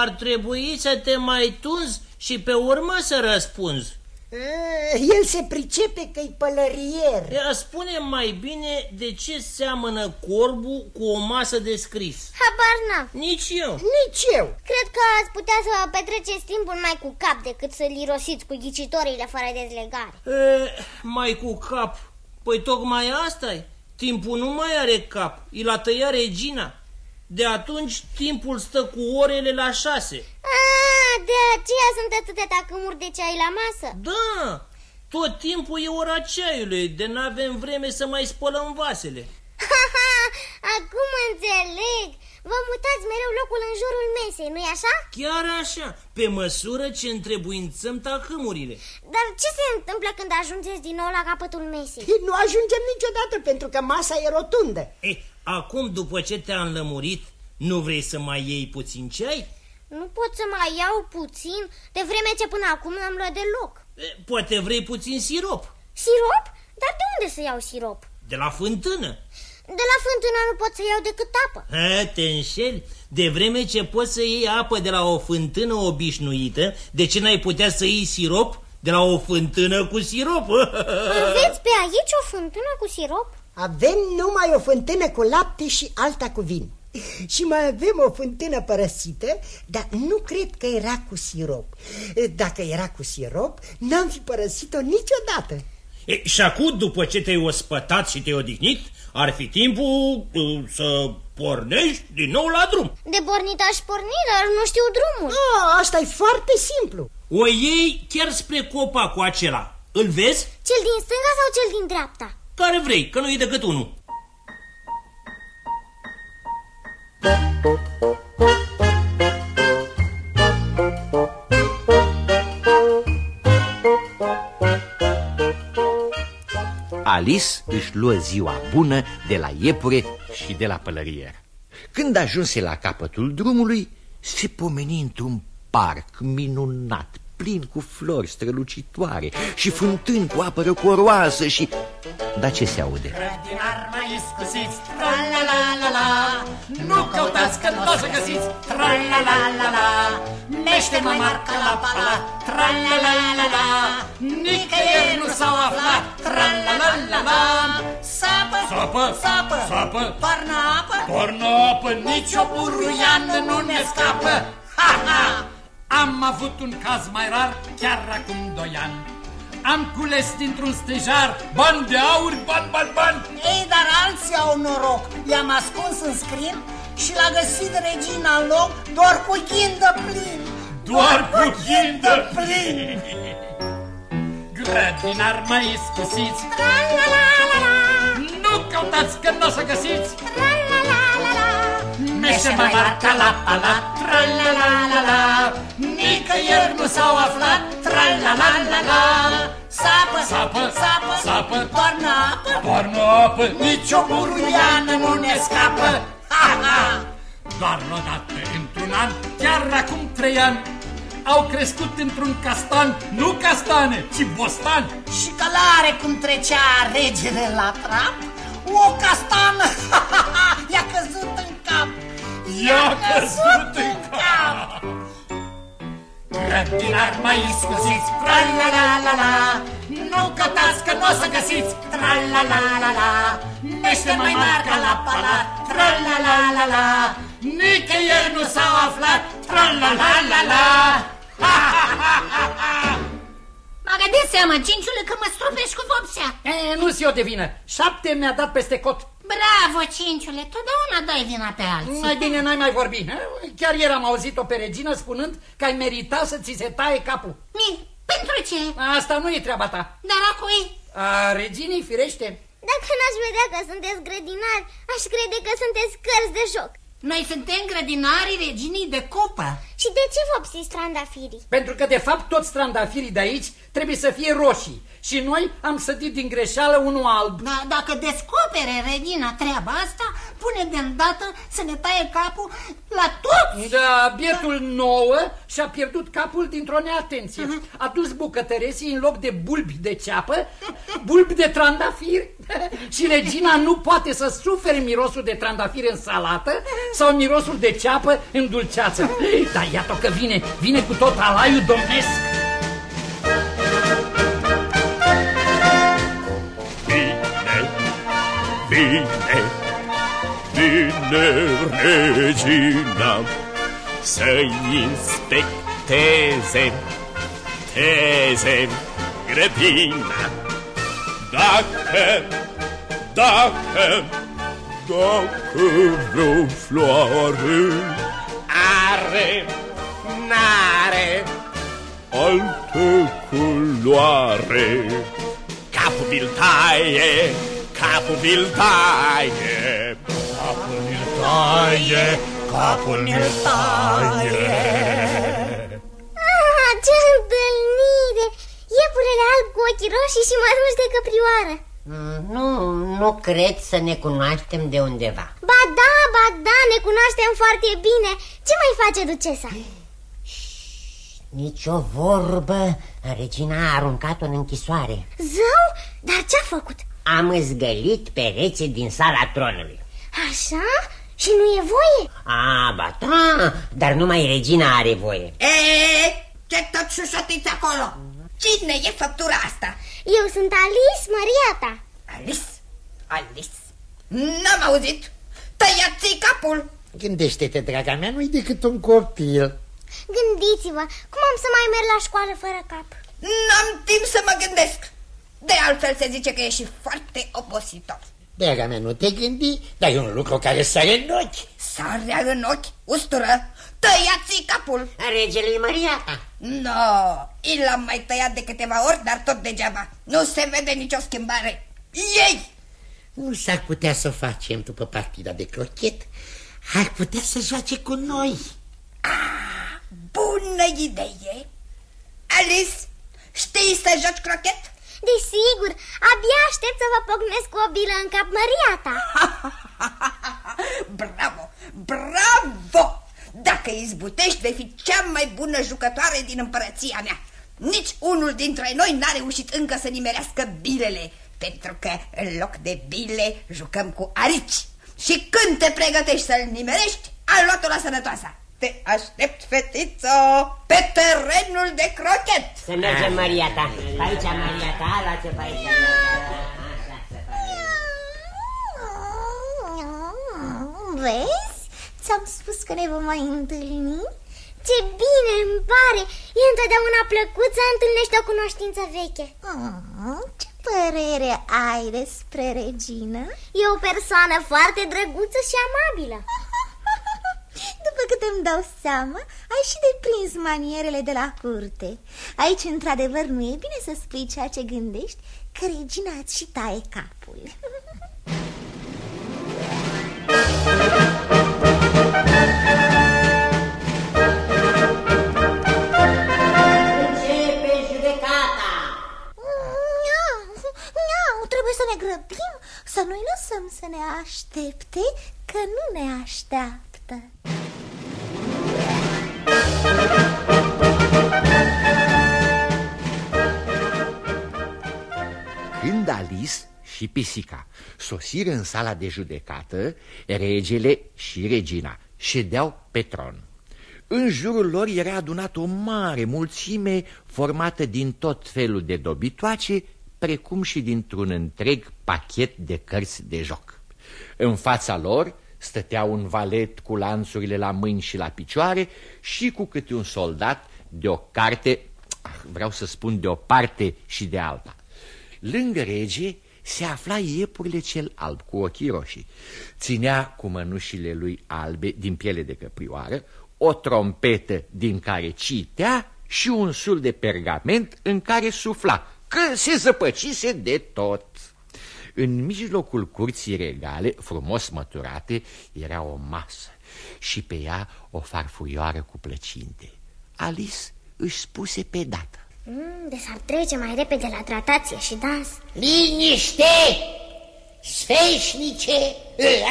Ar trebui să te mai tunzi și pe urmă să răspunzi. Eh, El se pricepe că-i pălărier Ea spune mai bine de ce seamănă corbul cu o masă de scris. Habar n-am Nici eu. Nici eu Cred că ați putea să petreceți timpul mai cu cap decât să-l irosiți cu ghicitorile fără dezlegare E, mai cu cap Păi tocmai asta -i. Timpul nu mai are cap, îi l-a tăiat regina. De atunci timpul stă cu orele la șase. Ah, de aceea sunt atâtea tacâmuri de ceai la masă. Da, tot timpul e ora ceaiului, de n-avem vreme să mai spălăm vasele. Ha, ha, acum înțeleg. Vă mutați mereu locul în jurul mesei, nu-i așa? Chiar așa, pe măsură ce întrebuințăm tacâmurile. Dar ce se întâmplă când ajungeți din nou la capătul mesei? Nu ajungem niciodată pentru că masa e rotundă. Ei, acum, după ce te-am lămurit, nu vrei să mai iei puțin ceai? Nu pot să mai iau puțin, de vreme ce până acum n-am luat deloc. E, poate vrei puțin sirop. Sirop? Dar de unde să iau sirop? De la fântână. De la fântână nu pot să iau decât apă. Ha, te înșeli? De vreme ce poți să iei apă de la o fântână obișnuită, de ce n-ai putea să iei sirop de la o fântână cu sirop? Aveți pe aici o fântână cu sirop? Avem numai o fântână cu lapte și alta cu vin. Și mai avem o fântână părăsită, dar nu cred că era cu sirop. Dacă era cu sirop, n-am fi părăsit-o niciodată. E, și acum, după ce te-ai ospătat și te-ai odihnit, ar fi timpul uh, să pornești din nou la drum. De pornit aș porni, dar nu știu drumul. Ah, asta e foarte simplu. O iei chiar spre copacul acela. Îl vezi? Cel din stânga sau cel din dreapta? Care vrei, că nu e decât unul. Alice își luă ziua bună de la iepure și de la pălărier. Când ajunse la capătul drumului, se pomeni într-un parc minunat, plin cu flori strălucitoare și fântâni cu apă răcoroasă și... Dar ce se aude? Grădinar mai iscusiți, tra-la-la-la-la Nu căutați că nu o să găsiți, tra-la-la-la-la Mește mai marca la pala, tra-la-la-la-la Nicăieri nu s-au aflat, tra-la-la-la-la Sapă, Sapă, sapă, sapă, toarnă apă. Toarnă apă, Nici o buruiană nu ne scapă, ha-ha Am avut un caz mai rar chiar acum doi ani. Am cules dintr-un stejar bani de aur, bani, bani, bani. Ei, dar alții au noroc. I-am ascuns în scrin și l-a găsit regina în loc doar cu ghindă plin. Doar cu ghindă plin. Grădinar mai iscusiți Tra-la-la-la-la Nu căutați că nu o să găsiți. Tra-la-la-la-la Meșe mai marca la palat. Tra-la-la-la-la. Nicăieri nu s-au aflat. Tra-la-la-la-la. Sapă, Sapă, sapă, sapă, Toarnă apă. Toarnă apă, Nici o buruiană nu ne scapă. Ha-ha Doar odată într-un an, chiar acum trei ani. Au crescut într-un castan, nu castane, ci bostan. Și călare cum trecea regele la trap. O castană i-a căzut în cap I-a căzut în cap. Grădinar mai iscusiți, tra-la-la-la-la. Nu cătați că nu o să găsiți, tra-la-la-la-la. Mește mai marca la palat, tra-la-la-la-la. Nicăieri nu s-au aflat, tra-la-la-la-la. Mă de seama, cinciule, că mă strupești cu vopsea. E, nu-ți eu de vină. Șapte mi-a dat peste cot. Bravo, cinciule, totdeauna dai vina pe alții Mai bine n-ai mai vorbi. eh? Chiar ieri am auzit-o pe regină spunând că ai merita să ți se taie capul. Mi, pentru ce? Asta nu e treaba ta. Dar a cui? A reginii, firește. Dacă n-aș vedea că sunteți grădinari, aș crede că sunteți cărți de joc Noi suntem grădinarii reginii de copă Și de ce vopsiți trandafirii? Pentru că, de fapt, toți trandafirii de aici trebuie să fie roșii. Și noi am sădit din greșeală unul alb. Da, dacă descopere regina treaba asta, pune de îndată să ne taie capul la toți Da, bietul nouă și-a pierdut capul dintr-o neatenție. A dus bucătăresii în loc de bulbi de ceapă, bulbi de trandafiri. și regina nu poate să sufere mirosul de trandafiri în salată sau mirosul de ceapă în dulceață. Dar iată că vine, vine cu tot alaiul domnesc. Vine, vine regina Să-i inspecteze, teze, grădina Dacă Dacă, dacă, vreo floare. Are, n-are altă culoare, Capul vi-l taie, capul vi-l taie capul mi taie, capul mi taie. Ah, ce întâlnire! Iepurele alb cu ochii roșii și măruși de căprioară Mm, Nu, nu cred să ne cunoaștem de undeva Ba da, ba da, ne cunoaștem foarte bine Ce mai face ducesa? Nici o vorbă Regina a aruncat-o în închisoare Zău? Dar ce-a făcut? Am îzgălit pereții din sala tronului Așa? Și nu e voie? A, ba da, dar numai regina are voie E, ce tot șușotiți acolo? Cine e făptura asta? Eu sunt Alice, Mariata Alice? Alice? N-am auzit Tăiați capul Gândește-te, draga mea, nu-i decât un copil. Gândiți-vă, cum am să mai merg la școală fără cap? N-am timp să mă gândesc De altfel se zice că e și foarte obositor Draga mea, nu te gândi, dar e un lucru care sare în ochi. Sarea în ochi, ustură Tăiați capul Regele Mariata No, i l-am mai tăiat de câteva ori, dar tot degeaba Nu se vede nicio schimbare Ei! Nu s-ar putea să o facem după partida de crochet. Ar putea să joace cu noi. Bună idee Alice, știi să joci crochet? Desigur, abia aștept să vă pocnesc cu o bilă în cap, Mariata Bravo, bravo! Dacă izbutești, vei fi cea mai bună jucătoare din împărăția mea. Nici unul dintre noi n-a reușit încă să nimerească bilele, pentru că în loc de bile jucăm cu arici. Și când te pregătești să-l nimerești, ai luat-o la sănătoasa. Te aștept, fetiță, pe terenul de crochet. Să mergem, Mariata Aici, Mariata, lasă pe aici Vezi? Ți-am spus că ne vom mai întâlni Ce bine îmi pare E întotdeauna plăcut să întâlnești o cunoștință veche Ce părere ai despre regină? E o persoană foarte drăguță și amabilă După cât îmi dau seama, ai și deprins manierele de la curte. Aici, într-adevăr, nu e bine să spui ceea ce gândești Că regina îți și taie capul. Începe judecata! Miau, miau, trebuie să ne grăbim Să nu-i lăsăm să ne aștepte Că nu ne așteaptă Când Alice și pisica sosiră în sala de judecată, regele și regina ședeau pe tron. În jurul lor era adunată o mare mulțime formată din tot felul de dobitoace, precum și dintr-un întreg pachet de cărți de joc. În fața lor stătea un valet cu lanțurile la mâini și la picioare și cu câte un soldat de o carte, vreau să spun de o parte și de alta. Lângă rege se afla iepurile cel alb cu ochii roșii. Ținea cu mănușile lui albe din piele de căprioară o trompetă din care citea și un sul de pergament în care sufla, că se zăpăcise de tot. În mijlocul curții regale, frumos măturate, era o masă și pe ea o farfurioară cu plăcinte. Alice își spuse pe dată. Mm, De s-ar trece mai repede la tratație și dans Liniște! Sfeșnice,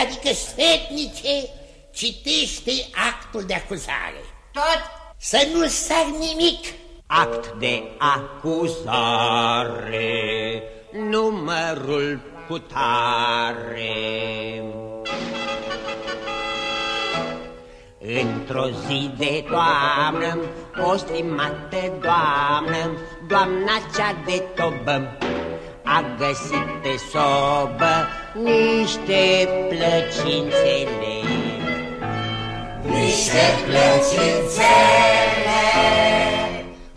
adică sfetnice, citește actul de acuzare. Tot Să nu sar nimic. Act de acuzare, numărul cu tare. Într-o zi de toamnă, o stimată doamnă, doamna cea de tobă, a găsit pe sobă niște plăcințele. Niște plăcințele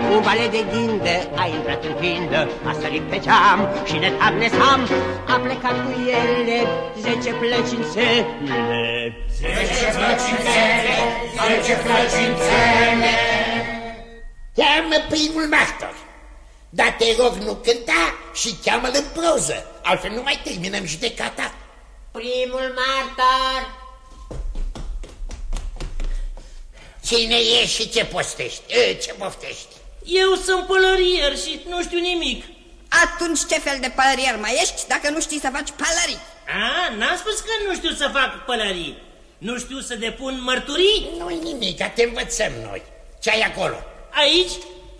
un vale de ghindă a intrat în pindă, a sărit pe geam și de Sam a plecat cu ele zece plăcințele. Zece plăcințele, zece plăcințele. Cheamă primul martor. Dar te rog, nu cânta și cheamă-l în proză, altfel nu mai terminăm judecata. Primul martor. Cine e și ce postești? E, ce poftești? Eu sunt pălărier și nu știu nimic. Atunci ce fel de pălărier mai ești dacă nu știi să faci pălării? A, n-am spus că nu știu să fac pălării. Nu știu să depun mărturii? Nu-i nimic, te învățăm noi. Ce ai acolo? Aici?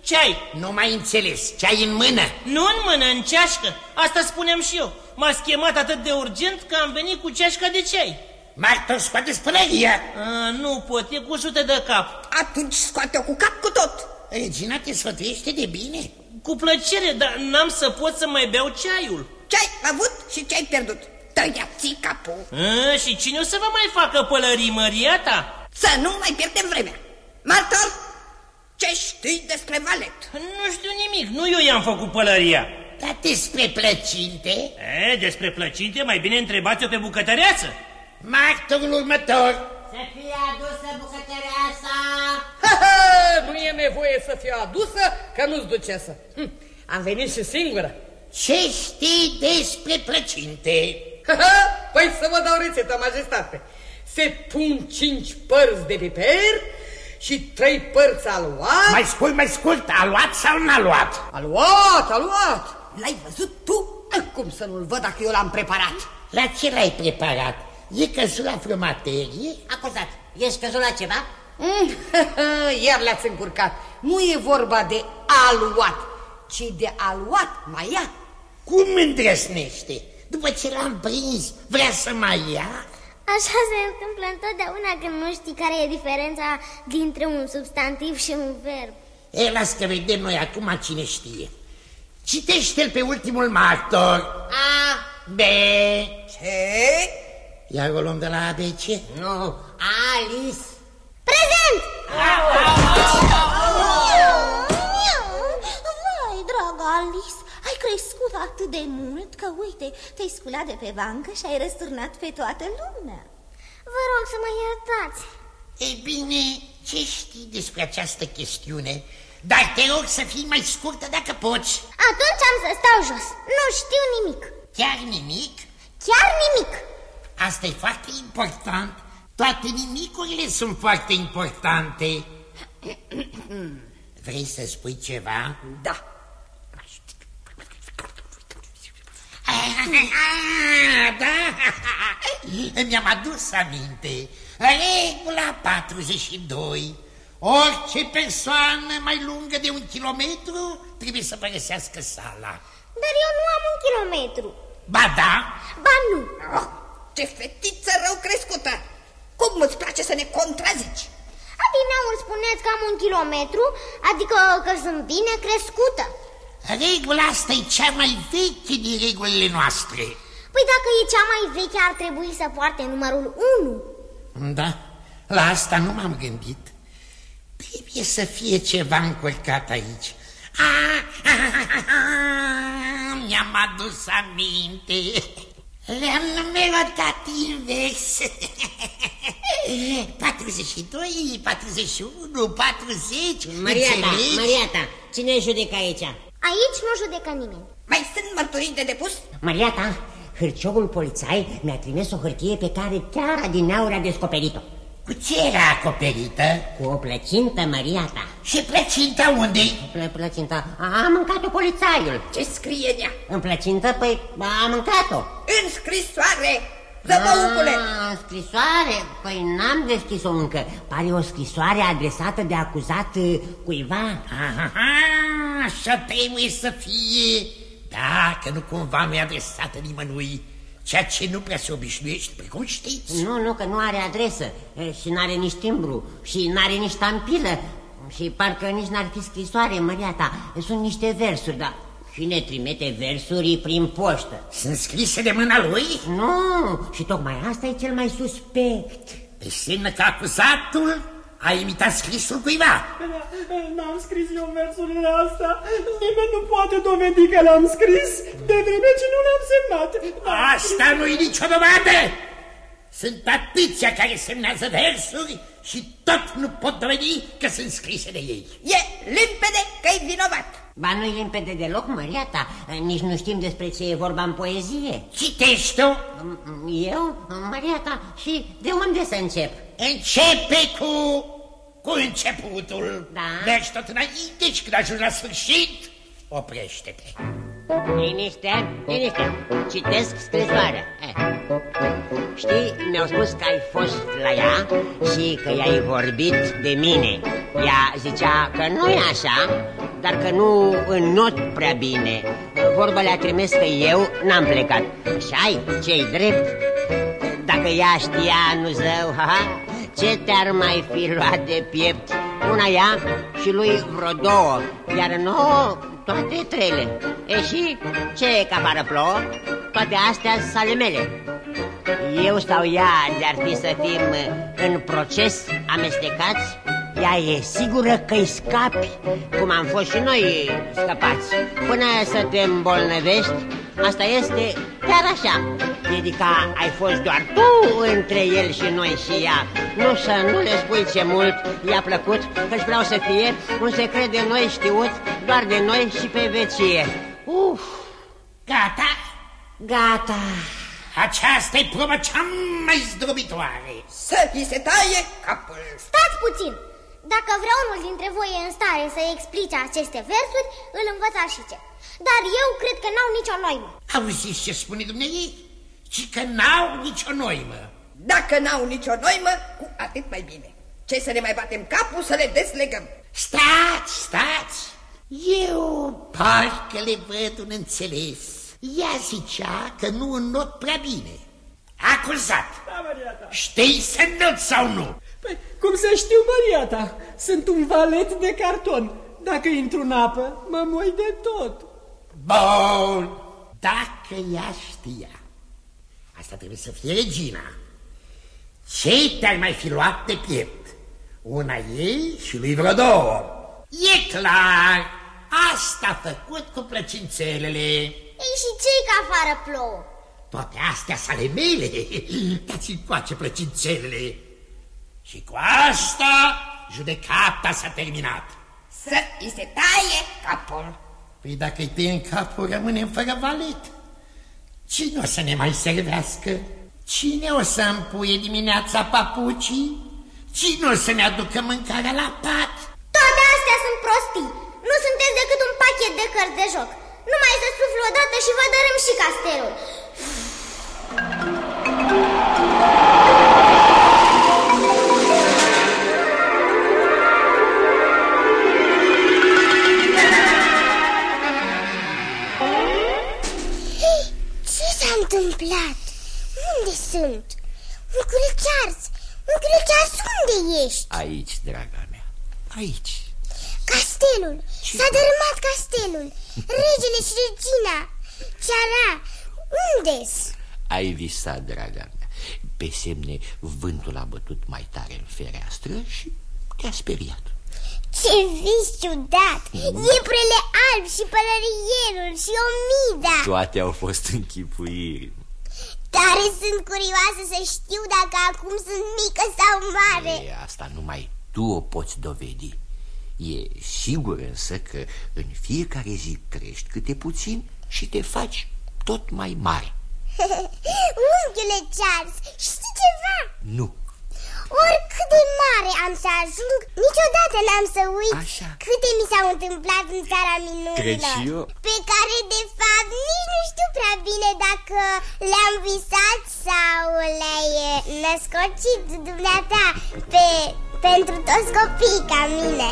Ce ai? Nu mai înțeles. Ce ai în mână? Nu în mână, în ceașcă. Asta spuneam și eu. M-a chemat atât de urgent că am venit cu ceașca de ceai. Martor, scoate pălăria. A, nu pot, e cu sute de cap. Atunci scoate-o cu cap cu tot. Regina te sfătuiește de bine. Cu plăcere, dar n-am să pot să mai beau ceaiul. Ce ai avut și ce ai pierdut? Tăia-ți capul. A, și cine o să vă mai facă pălării, Maria ta? Să nu mai pierdem vremea. Martor, ce știi despre valet? Nu știu nimic, nu eu i-am făcut pălăria. Dar despre plăcinte? E, despre plăcinte mai bine întrebați-o pe bucătăreață. Martorul următor. Să fie adusă bucătăreasa. Ha, ha, nu e nevoie să fie adusă, că nu-ți ducesă. Hm, am venit și singură. Ce știi despre plăcinte? Ha, ha, păi să vă dau rețeta, majestate. Se pun cinci părți de piper și trei părți aluat. Mai scult, mai scult, a luat sau n-a luat? A luat, a luat. L-ai văzut tu? Cum să nu-l văd dacă eu l-am preparat? La ce l-ai preparat? E căzut la vreo materie? Acuzat, ești căzut la ceva? Mm, iar le-ați încurcat. Nu e vorba de aluat, ci de aluat mai ia. Cum îndrăsnește? După ce l-am prins, vrea să mai ia? Așa se întâmplă întotdeauna când nu știi care e diferența dintre un substantiv și un verb. E, las că vedem noi acum cine știe. Citește-l pe ultimul martor. A. B. Ce? Iar o luăm de la ABC? Nu, Alice. Prezent! Vai, dragă Alice, ai crescut atât de mult că, uite, te-ai sculat de pe bancă și ai răsturnat pe toată lumea. Vă rog să mă iertați. Ei bine, ce știi despre această chestiune? Dar te rog să fii mai scurtă dacă poți. Atunci am să stau jos. Nu știu nimic. Chiar nimic? Chiar nimic. Asta e foarte important. Toate nimicurile sunt foarte importante. Vrei să spui ceva? Da. Ah, da, mi-am adus aminte. Regula 42. Orice persoană mai lungă de un kilometru trebuie să părăsească sala. Dar eu nu am un kilometru. Ba da? Ba nu. Oh, ce fetiță rău crescută! Cum îți place să ne contrazici? Adineauri spuneți că am un kilometru, adică că sunt bine crescută. Regula asta e cea mai veche din regulile noastre. Păi dacă e cea mai veche, ar trebui să poarte numărul 1. Da, la asta nu m-am gândit. Trebuie să fie ceva încurcat aici. Ah, ah, ah, ah, mi-am adus aminte. Le-am numerotat invers. 42, 41, 40. Maria ta, înțelegi? Maria ta, cine judecă aici? Aici nu judecă nimeni. Mai sunt mărturii de depus? Maria ta, hârciogul polițai mi-a trimis o hârtie pe care chiar adineauri a descoperit-o. Cu ce era acoperită? Cu o plăcintă, Maria ta. Și plăcinta unde-i? Plă, plăcinta, a, a mâncat-o polițaiul. Ce scrie în ea? În plăcintă, păi, a mâncat-o. În scrisoare! Zăbăucule! Ah, scrisoare? Păi n-am deschis-o încă. Pare o scrisoare adresată de acuzat uh, cuiva. Aha, așa trebuie să fie. Da, că nu cumva nu e adresată nimănui. Ceea ce nu prea se obișnuiește, precum știți. Nu, nu, că nu are adresă e, și n-are nici timbru și n-are nici tampilă și parcă nici n-ar fi scrisoare, măria ta. Sunt niște versuri, dar cine trimite versuri prin poștă? Sunt scrise de mâna lui? Nu, și tocmai asta e cel mai suspect. Înseamnă că acuzatul Ai imitat scrisul cuiva? N-am scris eu versurile astea. Nimeni nu poate dovedi că le-am scris, de vreme ce nu le-am semnat. Asta nu-i nicio dovadă! Sunt atâția care semnează versuri și tot nu pot dovedi că sunt scrise de ei. E limpede că-i vinovat. Ba nu-i limpede deloc, Maria ta. Nici nu știm despre ce e vorba în poezie. Citești tu? Eu? Maria ta? Și de unde să încep? Începe cu... cu începutul. Da. Mergi tot înainte și când ajungi la sfârșit, oprește-te. Liniște, liniște. Citesc scrisoarea. Eh. Știi, mi-au spus că ai fost la ea și că i-ai vorbit de mine. Ea zicea că nu e așa, dar că nu înnot prea bine. Vorba le-a trimis că eu n-am plecat. Și ai, ce drept? Dacă ea știa, nu zău, ha, ha, ce te-ar mai fi luat de piept? Una ea și lui vreo două, iar nouă toate trele. E și ce că afară plouă? Toate astea sale mele. Eu sau ea de-ar fi să fim în proces amestecați, ea e sigură că-i scapi, cum am fost și noi scăpați. Până să te îmbolnăvești, asta este chiar așa. Dedica ai fost doar tu între el și noi și ea. Nu să nu le spui ce mult i-a plăcut, că-și vreau să fie un secret de noi știut, doar de noi și pe vecie. Uf! Gata? Gata! Aceasta e proba cea mai zdrobitoare. Să îi se taie capul. Stați puțin! Dacă vreunul dintre voi e în stare să explice aceste versuri, îl învățați și ce. Dar eu cred că n-au nicio noimă. Auziți ce spune dumneavoastră? Ci că n-au nicio noimă. Dacă n-au nicio noimă, cu atât mai bine. Ce să ne mai batem capul să le deslegăm? Stați, stați! Eu parcă le văd un înțeles. Ea zicea că nu înnot prea bine. Acuzat! Da, Știi să înot sau nu? Păi, cum să știu, Maria ta? Sunt un valet de carton. Dacă intru în apă, mă moi de tot. Bun, dacă ea știa. Asta trebuie să fie regina. Ce te-ai mai fi luat de piept? Una ei și lui vreo două. E clar, asta a făcut cu plăcințelele. Ei și ce că afară plouă? Toate astea sale mele. Dați-mi coace plăcințelele. Și cu asta judecata s-a terminat. Să îi se taie capul. Păi dacă îi tăiem capul, rămânem fără valet. Cine o să ne mai servească? Cine o să împuie dimineața papucii? Cine o să ne aducă mâncarea la pat? Toate astea sunt prostii. Nu sunteți decât un pachet de cărți de joc. Nu mai să suflu odată și vă dărâm și castelul. Ce s-a întâmplat? Unde sunt? Uncle Charles, uncle Charles, unde ești? Aici, draga mea, aici. Castelul, s-a dărâmat castelul. Regele și regina, ceara, unde-s? Ai visat, draga mea. Pe semne, vântul a bătut mai tare în fereastră și te-a speriat. Ce vis ciudat! Ieprele alb și pălărierul și omida Toate au fost închipuiri. Tare sunt curioasă să știu dacă acum sunt mică sau mare E, asta numai tu o poți dovedi. E sigur însă că în fiecare zi crești câte puțin și te faci tot mai mare. Unchiule Charles, știi ceva? Nu, Oricât de mare am să ajung, niciodată n-am să uit Așa. câte mi s-au întâmplat în țara minunilor Cred și eu. Pe care, de fapt, nici nu știu prea bine dacă le-am visat sau le-ai eh, născocit dumneata pe, pentru toți copiii ca mine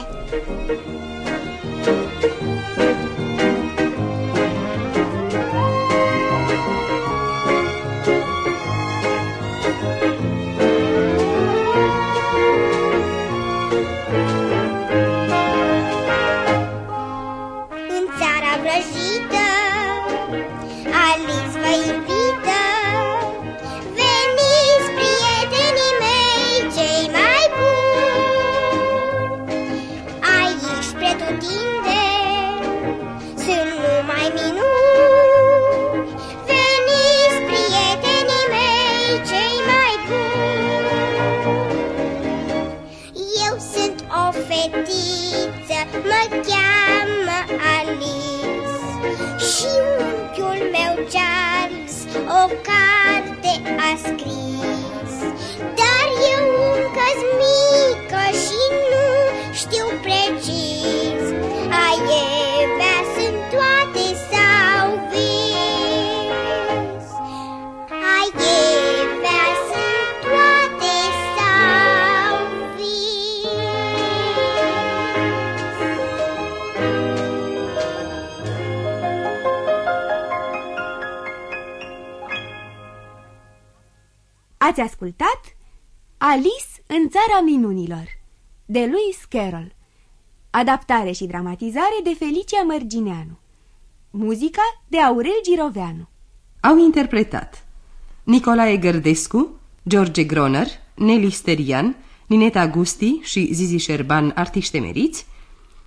minunilor. De Lewis Carroll. Adaptare și dramatizare de Felicia Mărgineanu. Muzica de Aurel Giroveanu. Au interpretat Nicolae Gărdescu, George Groner, Nelly Sterian, Nineta Gusti și Zizi Șerban, artiști emeriți,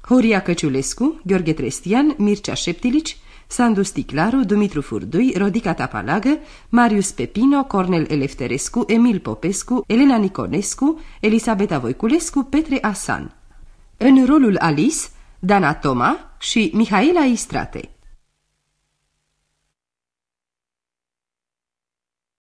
Horia Căciulescu, Gheorghe Trestian, Mircea Șeptilici, Sandu Sticlaru, Dumitru Furdui, Rodica Tapalagă, Marius Pepino, Cornel Elefterescu, Emil Popescu, Elena Niconescu, Elisabeta Voiculescu, Petre Asan. În rolul Alice, Dana Toma și Mihaela Istrate.